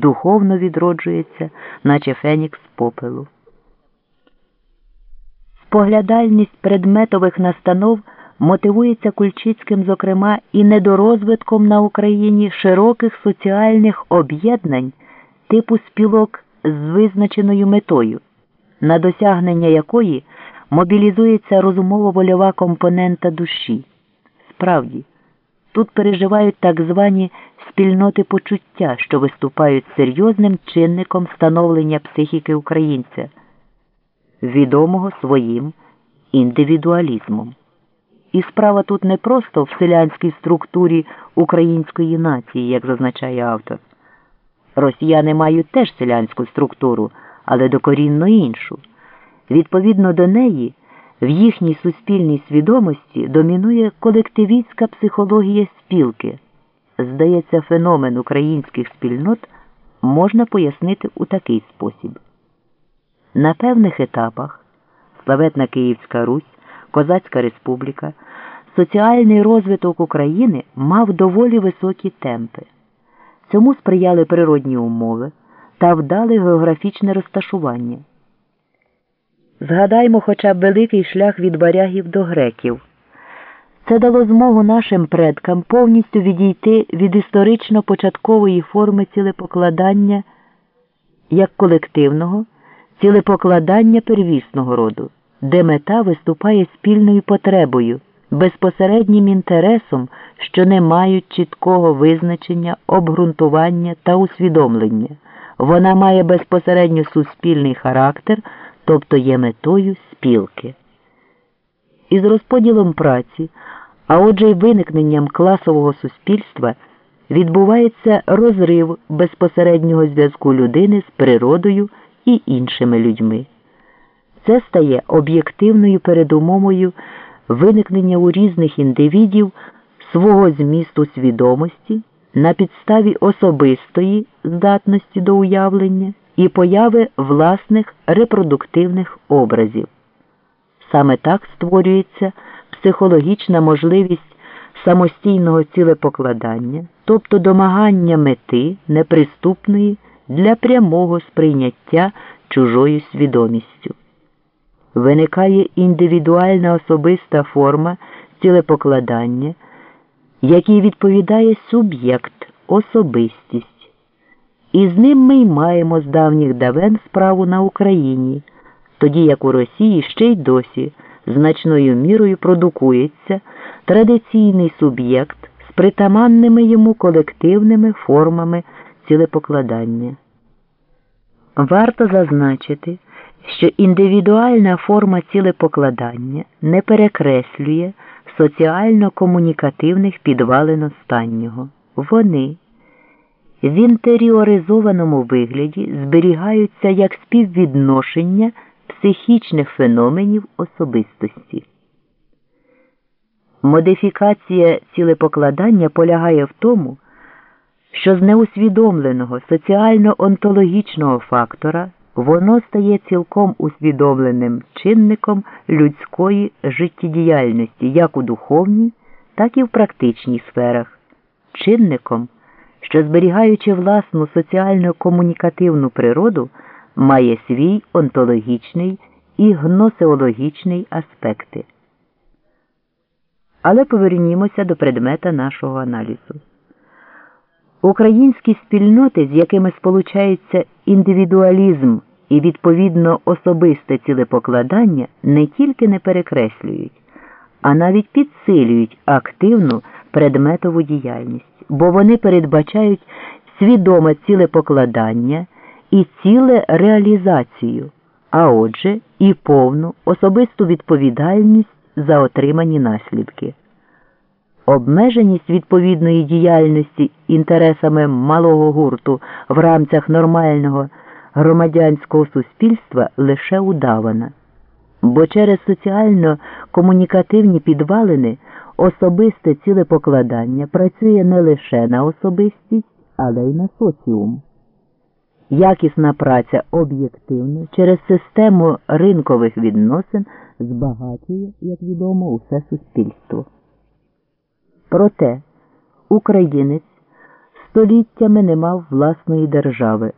духовно відроджується, наче фенікс попелу. Споглядальність предметових настанов мотивується Кульчицьким, зокрема, і недорозвитком на Україні широких соціальних об'єднань типу спілок з визначеною метою, на досягнення якої мобілізується розумово-вольова компонента душі. Справді, тут переживають так звані спільноти почуття, що виступають серйозним чинником становлення психіки українця, відомого своїм індивідуалізмом. І справа тут не просто в селянській структурі української нації, як зазначає автор. Росіяни мають теж селянську структуру, але докорінно іншу. Відповідно до неї, в їхній суспільній свідомості домінує колективістська психологія спілки. Здається, феномен українських спільнот можна пояснити у такий спосіб. На певних етапах Славетна Київська Русь, Козацька Республіка, соціальний розвиток України мав доволі високі темпи. Цьому сприяли природні умови та вдале географічне розташування. Згадаймо хоча б великий шлях від варягів до греків. Це дало змогу нашим предкам повністю відійти від історично початкової форми цілепокладання як колективного, цілепокладання первісного роду, де мета виступає спільною потребою, безпосереднім інтересом, що не мають чіткого визначення, обґрунтування та усвідомлення. Вона має безпосередньо суспільний характер, тобто є метою спілки. Із розподілом праці а отже й виникненням класового суспільства відбувається розрив безпосереднього зв'язку людини з природою і іншими людьми. Це стає об'єктивною передумовою виникнення у різних індивідів свого змісту свідомості на підставі особистої здатності до уявлення і появи власних репродуктивних образів. Саме так створюється психологічна можливість самостійного цілепокладання, тобто домагання мети неприступної для прямого сприйняття чужою свідомістю. Виникає індивідуальна особиста форма цілепокладання, якій відповідає суб'єкт, особистість. І з ним ми й маємо з давніх давен справу на Україні, тоді як у Росії ще й досі значною мірою продукується традиційний суб'єкт з притаманними йому колективними формами цілепокладання. Варто зазначити, що індивідуальна форма цілепокладання не перекреслює соціально-комунікативних підвалин останнього. Вони в інтеріоризованому вигляді зберігаються як співвідношення психічних феноменів особистості. Модифікація цілепокладання полягає в тому, що з неусвідомленого соціально-онтологічного фактора воно стає цілком усвідомленим чинником людської життєдіяльності як у духовній, так і в практичній сферах, чинником, що зберігаючи власну соціально-комунікативну природу має свій онтологічний і гносеологічний аспекти. Але повернімося до предмета нашого аналізу. Українські спільноти, з якими сполучається індивідуалізм і відповідно особисте цілепокладання, не тільки не перекреслюють, а навіть підсилюють активну предметову діяльність, бо вони передбачають свідоме цілепокладання і ціле реалізацію, а отже, і повну особисту відповідальність за отримані наслідки. Обмеженість відповідної діяльності інтересами малого гурту в рамках нормального громадянського суспільства лише удавана, бо через соціально комунікативні підвалини особисте цілепокладання працює не лише на особистість, але й на соціум. Якісна праця об'єктивна через систему ринкових відносин збагачує, як відомо, усе суспільство. Проте українець століттями не мав власної держави.